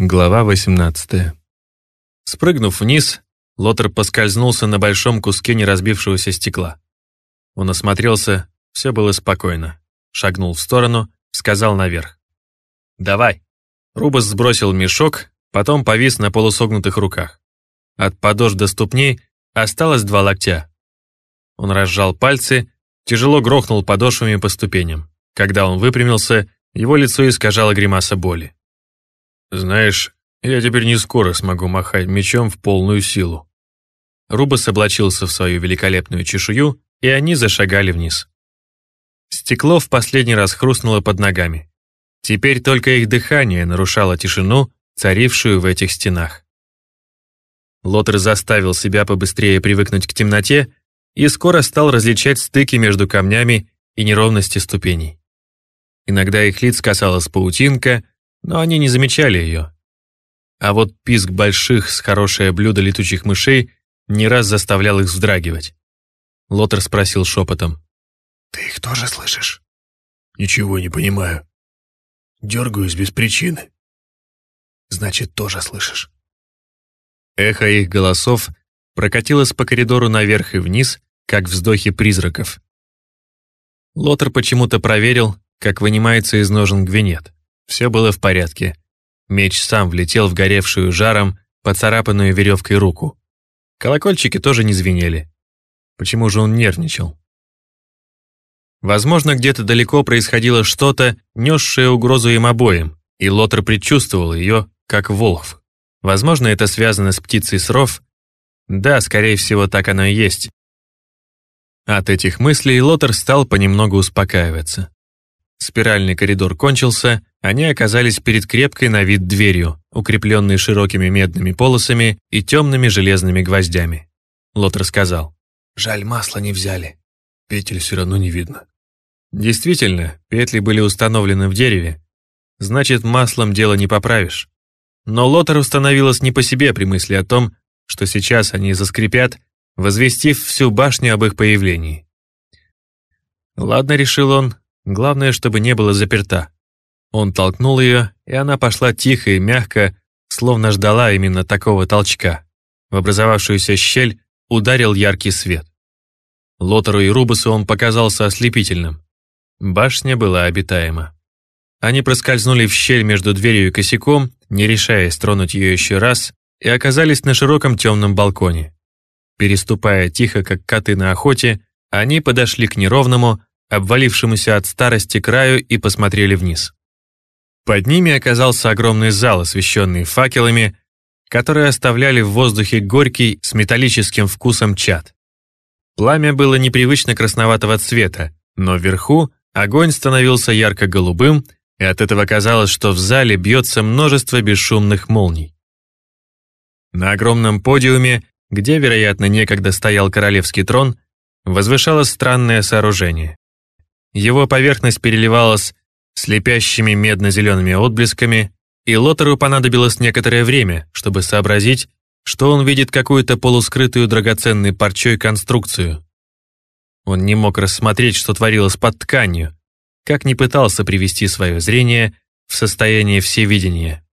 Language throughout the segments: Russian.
Глава 18. Спрыгнув вниз, Лотер поскользнулся на большом куске неразбившегося стекла. Он осмотрелся, все было спокойно. Шагнул в сторону, сказал наверх. «Давай». Рубас сбросил мешок, потом повис на полусогнутых руках. От подошв до ступней осталось два локтя. Он разжал пальцы, тяжело грохнул подошвами по ступеням. Когда он выпрямился, его лицо искажало гримаса боли. «Знаешь, я теперь не скоро смогу махать мечом в полную силу». Рубас облачился в свою великолепную чешую, и они зашагали вниз. Стекло в последний раз хрустнуло под ногами. Теперь только их дыхание нарушало тишину, царившую в этих стенах. Лотер заставил себя побыстрее привыкнуть к темноте и скоро стал различать стыки между камнями и неровности ступеней. Иногда их лиц касалась паутинка, но они не замечали ее. А вот писк больших с хорошее блюдо летучих мышей не раз заставлял их вздрагивать. Лотер спросил шепотом. «Ты их тоже слышишь?» «Ничего не понимаю. Дергаюсь без причины». «Значит, тоже слышишь». Эхо их голосов прокатилось по коридору наверх и вниз, как вздохи призраков. Лотер почему-то проверил, как вынимается из ножен гвинет. Все было в порядке. Меч сам влетел в горевшую жаром, поцарапанную веревкой руку. Колокольчики тоже не звенели. Почему же он нервничал? Возможно, где-то далеко происходило что-то, несшее угрозу им обоим, и Лотер предчувствовал ее, как волхв. Возможно, это связано с птицей сров. Да, скорее всего, так оно и есть. От этих мыслей Лотер стал понемногу успокаиваться. Спиральный коридор кончился, они оказались перед крепкой на вид дверью, укрепленной широкими медными полосами и темными железными гвоздями. Лотер сказал. «Жаль, масла не взяли. Петель все равно не видно». Действительно, петли были установлены в дереве. Значит, маслом дело не поправишь. Но Лотер установилось не по себе при мысли о том, что сейчас они заскрипят, возвестив всю башню об их появлении. Ладно, решил он, главное, чтобы не было заперта. Он толкнул ее, и она пошла тихо и мягко, словно ждала именно такого толчка. В образовавшуюся щель ударил яркий свет. Лотеру и Рубусу он показался ослепительным. Башня была обитаема. Они проскользнули в щель между дверью и косяком, не решаясь тронуть ее еще раз, и оказались на широком темном балконе. Переступая тихо, как коты на охоте, они подошли к неровному, обвалившемуся от старости краю и посмотрели вниз. Под ними оказался огромный зал, освещенный факелами, которые оставляли в воздухе горький с металлическим вкусом чад. Пламя было непривычно красноватого цвета, но вверху огонь становился ярко-голубым, и от этого казалось, что в зале бьется множество бесшумных молний. На огромном подиуме, где, вероятно, некогда стоял королевский трон, возвышалось странное сооружение. Его поверхность переливалась слепящими медно-зелеными отблесками, и Лотеру понадобилось некоторое время, чтобы сообразить, что он видит какую-то полускрытую драгоценной парчой конструкцию. Он не мог рассмотреть, что творилось под тканью, как не пытался привести свое зрение в состояние всевидения.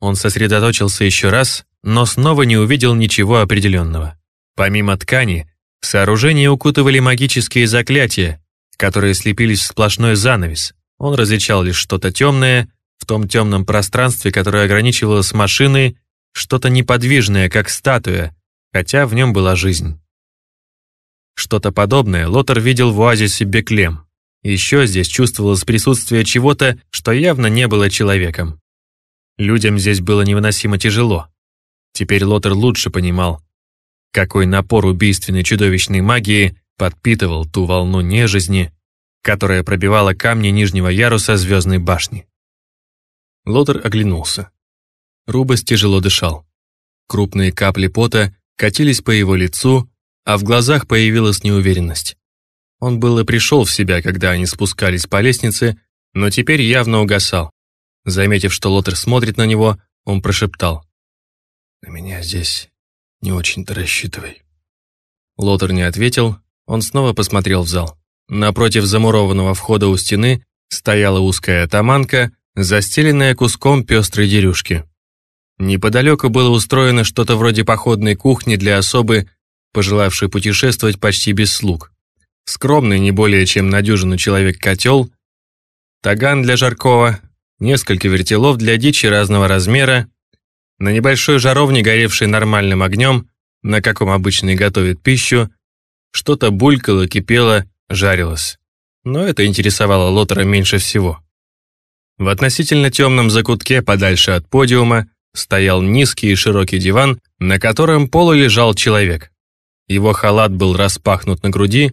Он сосредоточился еще раз, но снова не увидел ничего определенного. Помимо ткани, сооружение укутывали магические заклятия, которые слепились в сплошной занавес, он различал лишь что-то темное, в том темном пространстве, которое ограничивалось машиной, что-то неподвижное, как статуя, хотя в нем была жизнь. Что-то подобное Лотер видел в оазисе Беклем. Еще здесь чувствовалось присутствие чего-то, что явно не было человеком. Людям здесь было невыносимо тяжело. Теперь Лотер лучше понимал, какой напор убийственной чудовищной магии подпитывал ту волну нежизни, которая пробивала камни нижнего яруса звездной башни. Лотер оглянулся. Рубас тяжело дышал. Крупные капли пота катились по его лицу, а в глазах появилась неуверенность. Он было пришел в себя, когда они спускались по лестнице, но теперь явно угасал. Заметив, что Лотер смотрит на него, он прошептал. «На меня здесь не очень-то рассчитывай». Лотер не ответил, он снова посмотрел в зал. Напротив замурованного входа у стены стояла узкая таманка, застеленная куском пестрой дерюшки. Неподалеку было устроено что-то вроде походной кухни для особы, пожелавшей путешествовать почти без слуг. Скромный, не более чем на дюжину человек котел, таган для жаркого, несколько вертелов для дичи разного размера, на небольшой жаровне, горевшей нормальным огнем, на каком обычно и готовят пищу, что-то булькало, кипело, жарилось. Но это интересовало Лотера меньше всего. В относительно темном закутке, подальше от подиума, стоял низкий и широкий диван, на котором полу лежал человек. Его халат был распахнут на груди,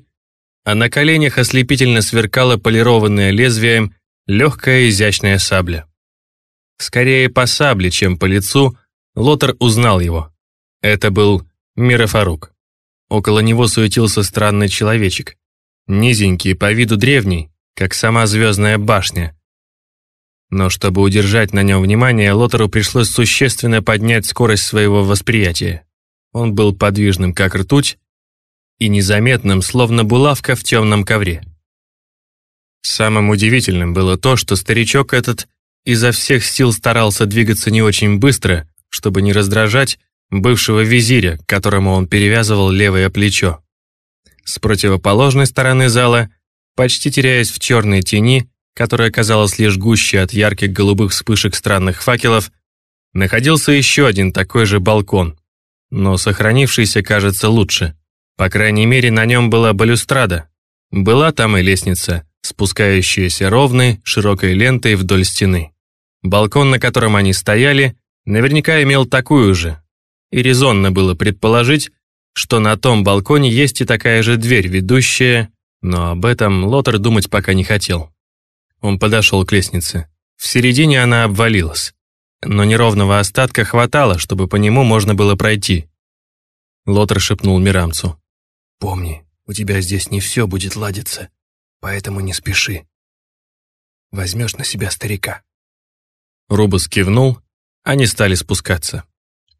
а на коленях ослепительно сверкало полированное лезвием легкая изящная сабля. Скорее по сабле, чем по лицу, Лотер узнал его. Это был Мирафарук. Около него суетился странный человечек. Низенький, по виду древний, как сама звездная башня. Но чтобы удержать на нем внимание, Лотеру пришлось существенно поднять скорость своего восприятия. Он был подвижным, как ртуть, и незаметным, словно булавка в темном ковре. Самым удивительным было то, что старичок этот изо всех сил старался двигаться не очень быстро, чтобы не раздражать бывшего визиря, которому он перевязывал левое плечо. С противоположной стороны зала, почти теряясь в черной тени, которая казалась лишь гуще от ярких голубых вспышек странных факелов, находился еще один такой же балкон, но сохранившийся, кажется, лучше. По крайней мере, на нем была балюстрада. Была там и лестница, спускающаяся ровной, широкой лентой вдоль стены. Балкон, на котором они стояли, наверняка имел такую же. И резонно было предположить, что на том балконе есть и такая же дверь, ведущая, но об этом Лотер думать пока не хотел. Он подошел к лестнице. В середине она обвалилась, но неровного остатка хватало, чтобы по нему можно было пройти. Лотер шепнул Мирамцу. «Помни, у тебя здесь не все будет ладиться поэтому не спеши. Возьмешь на себя старика». Рубас кивнул, они стали спускаться.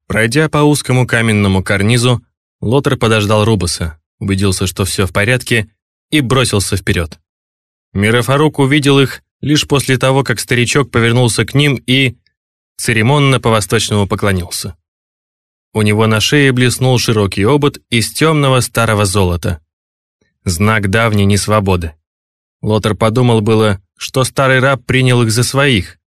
Пройдя по узкому каменному карнизу, Лотер подождал Рубаса, убедился, что все в порядке, и бросился вперед. Мирафарук увидел их лишь после того, как старичок повернулся к ним и церемонно по-восточному поклонился. У него на шее блеснул широкий обод из темного старого золота. Знак давней несвободы. Лотер подумал было, что старый раб принял их за своих,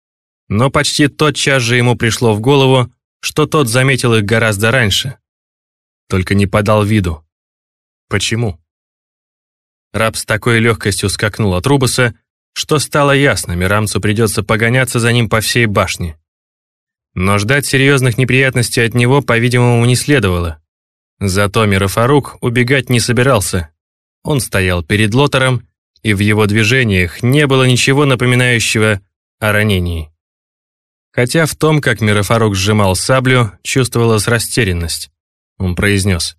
но почти тотчас же ему пришло в голову, что тот заметил их гораздо раньше. Только не подал виду. Почему? Раб с такой легкостью скакнул от Рубаса, что стало ясно, Мирамцу придется погоняться за ним по всей башне. Но ждать серьезных неприятностей от него, по-видимому, не следовало. Зато Мирафарук убегать не собирался. Он стоял перед Лотером и в его движениях не было ничего напоминающего о ранении. Хотя в том, как Мирафарук сжимал саблю, чувствовалась растерянность. Он произнес,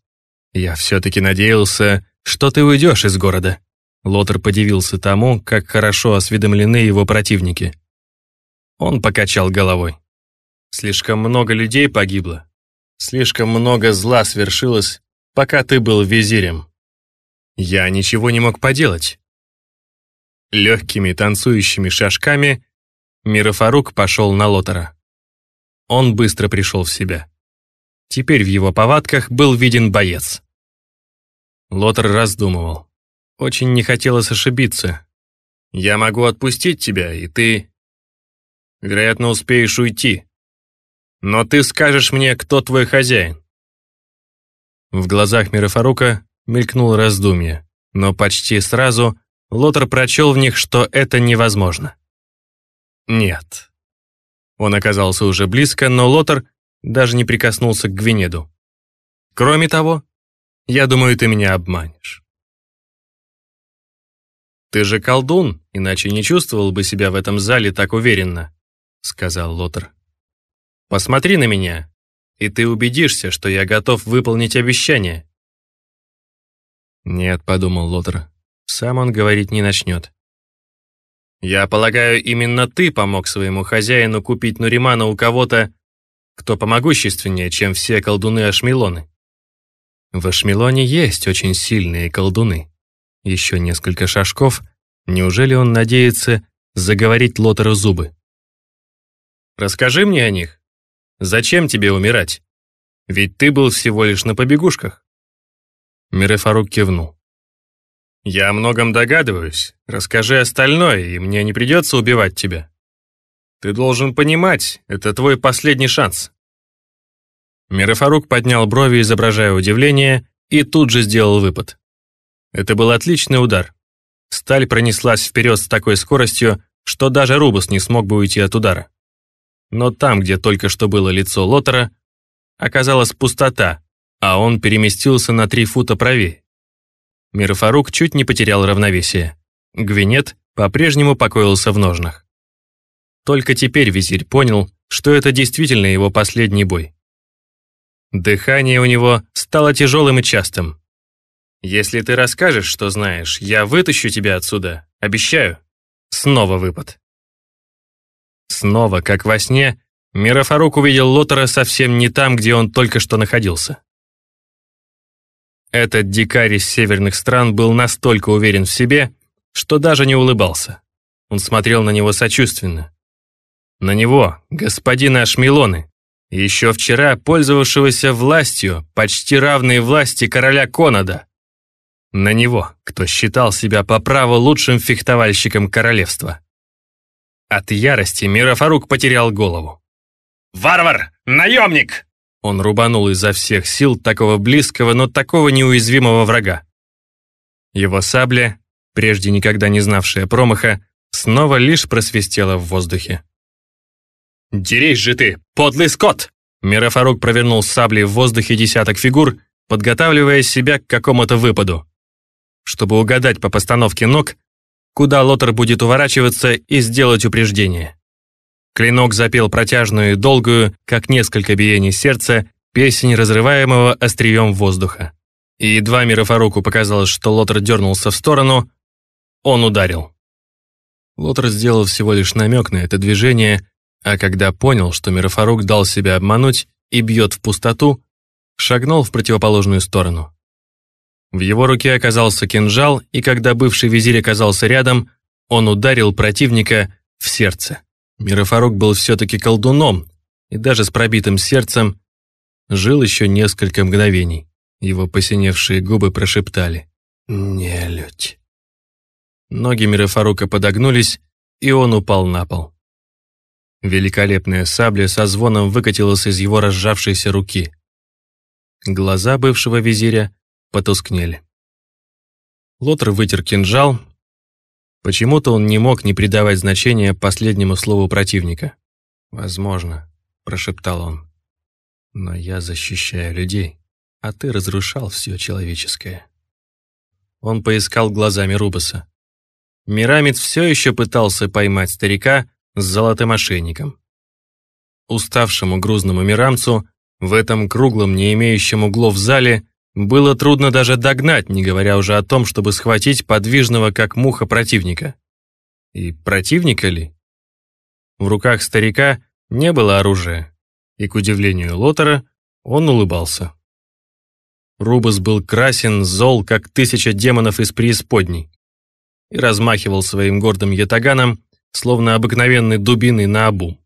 «Я все-таки надеялся, что ты уйдешь из города». Лотер подивился тому, как хорошо осведомлены его противники. Он покачал головой. «Слишком много людей погибло. Слишком много зла свершилось, пока ты был визирем. Я ничего не мог поделать. Легкими танцующими шажками Мирафарук пошел на Лотера. Он быстро пришел в себя. Теперь в его повадках был виден боец. Лотер раздумывал. Очень не хотелось ошибиться. «Я могу отпустить тебя, и ты, вероятно, успеешь уйти. Но ты скажешь мне, кто твой хозяин». В глазах Мирафарука мелькнуло раздумье, но почти сразу Лотер прочел в них, что это невозможно. Нет. Он оказался уже близко, но Лотер даже не прикоснулся к Гвинеду. Кроме того, я думаю, ты меня обманешь. «Ты же колдун, иначе не чувствовал бы себя в этом зале так уверенно», — сказал Лотер. «Посмотри на меня, и ты убедишься, что я готов выполнить обещание». «Нет», — подумал Лотер, сам он говорить не начнет. «Я полагаю, именно ты помог своему хозяину купить Нуримана у кого-то, кто помогущественнее, чем все колдуны-ашмелоны». В Ашмелоне есть очень сильные колдуны. Еще несколько шажков. Неужели он надеется заговорить Лотеру зубы? «Расскажи мне о них. Зачем тебе умирать? Ведь ты был всего лишь на побегушках». Мирефарук кивнул. «Я о многом догадываюсь. Расскажи остальное, и мне не придется убивать тебя. Ты должен понимать, это твой последний шанс». Мирафарук поднял брови, изображая удивление, и тут же сделал выпад. Это был отличный удар. Сталь пронеслась вперед с такой скоростью, что даже Рубус не смог бы уйти от удара. Но там, где только что было лицо Лотера, оказалась пустота, а он переместился на три фута правее. Мирафарук чуть не потерял равновесие. Гвинет по-прежнему покоился в ножнах. Только теперь визирь понял, что это действительно его последний бой. Дыхание у него стало тяжелым и частым. «Если ты расскажешь, что знаешь, я вытащу тебя отсюда, обещаю». Снова выпад. Снова, как во сне, Мирафарук увидел Лотера совсем не там, где он только что находился. Этот дикарь из северных стран был настолько уверен в себе, что даже не улыбался. Он смотрел на него сочувственно. На него, господина Ашмелоны, еще вчера пользовавшегося властью, почти равной власти короля Конада. На него, кто считал себя по праву лучшим фехтовальщиком королевства. От ярости Мирафарук потерял голову. «Варвар! Наемник!» Он рубанул изо всех сил такого близкого, но такого неуязвимого врага. Его сабля, прежде никогда не знавшая промаха, снова лишь просвистела в воздухе. «Дерись же ты, подлый скот!» Мирафарук провернул саблей в воздухе десяток фигур, подготавливая себя к какому-то выпаду. Чтобы угадать по постановке ног, куда Лотер будет уворачиваться и сделать упреждение. Клинок запел протяжную и долгую, как несколько биений сердца, песнь разрываемого острием воздуха. И едва Мирафаруку показалось, что Лотер дернулся в сторону, он ударил. Лотер сделал всего лишь намек на это движение, а когда понял, что Мирафарук дал себя обмануть и бьет в пустоту, шагнул в противоположную сторону. В его руке оказался кинжал, и когда бывший визирь оказался рядом, он ударил противника в сердце. Мирафарук был все-таки колдуном, и даже с пробитым сердцем жил еще несколько мгновений. Его посиневшие губы прошептали «Нелюдь». Ноги Мирафарука подогнулись, и он упал на пол. Великолепная сабля со звоном выкатилась из его разжавшейся руки. Глаза бывшего визиря потускнели. Лотер вытер кинжал, Почему-то он не мог не придавать значения последнему слову противника. «Возможно», — прошептал он. «Но я защищаю людей, а ты разрушал все человеческое». Он поискал глазами Рубаса. Мирамид все еще пытался поймать старика с золотым ошейником. Уставшему грузному мирамцу в этом круглом, не имеющем углов зале было трудно даже догнать, не говоря уже о том, чтобы схватить подвижного, как муха, противника. И противника ли? В руках старика не было оружия, и, к удивлению Лотера, он улыбался. Рубас был красен, зол, как тысяча демонов из преисподней, и размахивал своим гордым ятаганом, словно обыкновенной дубиной на обум.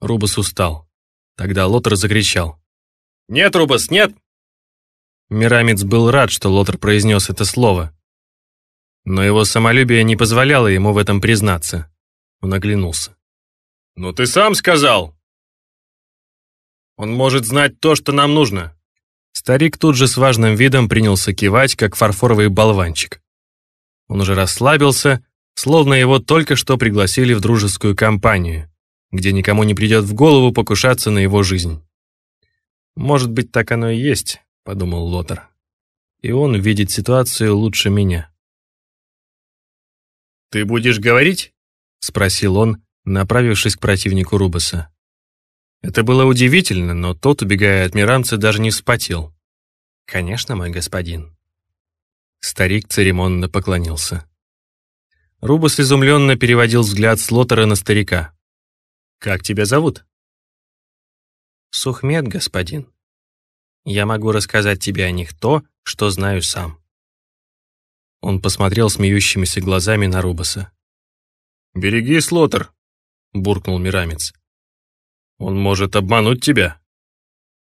Рубас устал. Тогда Лотер закричал. «Нет, Рубас, нет! Мирамец был рад, что Лотер произнес это слово. Но его самолюбие не позволяло ему в этом признаться. Он оглянулся. «Ну ты сам сказал!» «Он может знать то, что нам нужно!» Старик тут же с важным видом принялся кивать, как фарфоровый болванчик. Он уже расслабился, словно его только что пригласили в дружескую компанию, где никому не придет в голову покушаться на его жизнь. Может быть, так оно и есть, — подумал Лотер. «И он видит ситуацию лучше меня». «Ты будешь говорить?» — спросил он, направившись к противнику Рубаса. Это было удивительно, но тот, убегая от Миранца, даже не вспотел. «Конечно, мой господин». Старик церемонно поклонился. Рубас изумленно переводил взгляд с Лотера на старика. «Как тебя зовут?» «Сухмед, господин», я могу рассказать тебе о них то, что знаю сам». Он посмотрел смеющимися глазами на Рубаса. «Береги, Слотер!» — буркнул Мирамец. Он может обмануть тебя».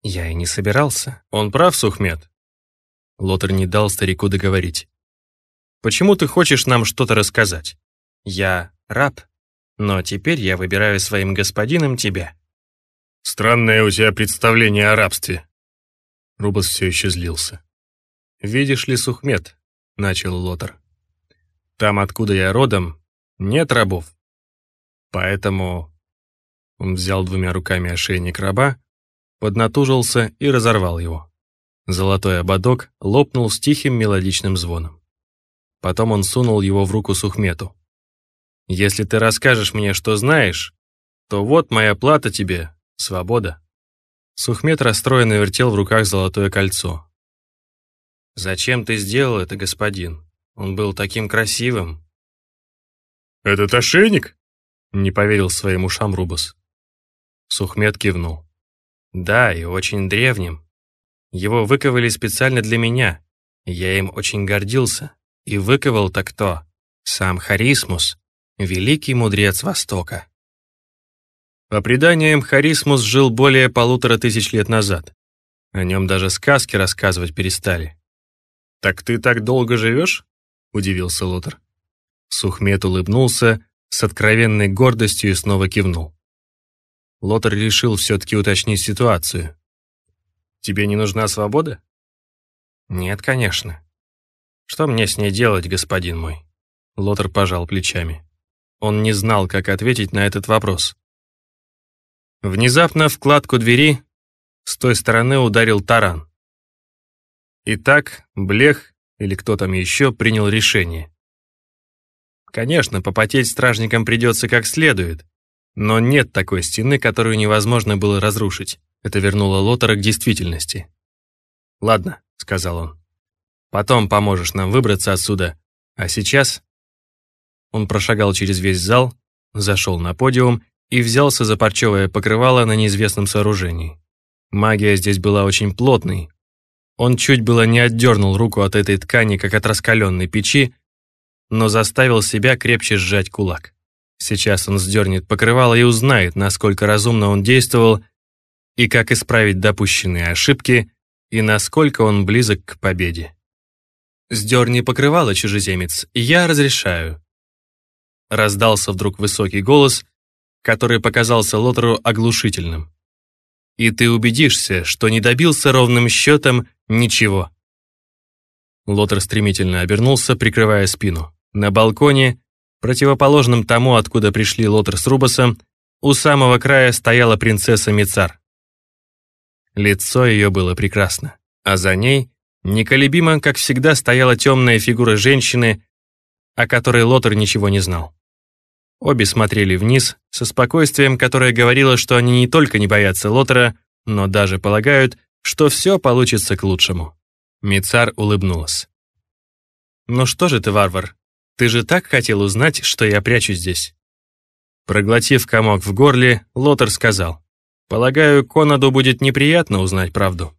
Я и не собирался. Он прав, Сухмед. Лотер не дал старику договорить. «Почему ты хочешь нам что-то рассказать? Я раб, но теперь я выбираю своим господином тебя». «Странное у тебя представление о рабстве». Рубас все еще злился. «Видишь ли, Сухмед», — начал Лотер. «Там, откуда я родом, нет рабов. Поэтому...» Он взял двумя руками ошейник раба, поднатужился и разорвал его. Золотой ободок лопнул с тихим мелодичным звоном. Потом он сунул его в руку Сухмету. «Если ты расскажешь мне, что знаешь, то вот моя плата тебе, свобода». Сухмет расстроенно вертел в руках золотое кольцо. «Зачем ты сделал это, господин? Он был таким красивым». «Этот ошейник?» — не поверил своим ушам Рубас. Сухмет кивнул. «Да, и очень древним. Его выковали специально для меня. Я им очень гордился. И выковал-то кто? Сам Харисмус, великий мудрец Востока». По преданиям, Харисмус жил более полутора тысяч лет назад. О нем даже сказки рассказывать перестали. «Так ты так долго живешь?» — удивился Лутер. Сухмет улыбнулся с откровенной гордостью и снова кивнул. Лотер решил все-таки уточнить ситуацию. «Тебе не нужна свобода?» «Нет, конечно. Что мне с ней делать, господин мой?» Лотер пожал плечами. Он не знал, как ответить на этот вопрос. Внезапно в кладку двери с той стороны ударил таран. Итак, Блех или кто там еще принял решение. Конечно, попотеть стражникам придется как следует, но нет такой стены, которую невозможно было разрушить. Это вернуло Лотера к действительности. «Ладно», — сказал он. «Потом поможешь нам выбраться отсюда. А сейчас...» Он прошагал через весь зал, зашел на подиум и взялся за парчевое покрывало на неизвестном сооружении. Магия здесь была очень плотной. Он чуть было не отдернул руку от этой ткани, как от раскаленной печи, но заставил себя крепче сжать кулак. Сейчас он сдернет покрывало и узнает, насколько разумно он действовал и как исправить допущенные ошибки, и насколько он близок к победе. «Сдерни покрывало, чужеземец, я разрешаю». Раздался вдруг высокий голос, который показался Лотеру оглушительным. «И ты убедишься, что не добился ровным счетом ничего». Лотер стремительно обернулся, прикрывая спину. На балконе Противоположным тому, откуда пришли Лотер с Рубасом, у самого края стояла принцесса Мицар. Лицо ее было прекрасно, а за ней, неколебимо, как всегда, стояла темная фигура женщины, о которой Лотер ничего не знал. Обе смотрели вниз со спокойствием, которое говорило, что они не только не боятся Лотера, но даже полагают, что все получится к лучшему. Мицар улыбнулась. «Ну что же ты, варвар, ты же так хотел узнать, что я прячу здесь». Проглотив комок в горле, Лотер сказал, «Полагаю, Конаду будет неприятно узнать правду».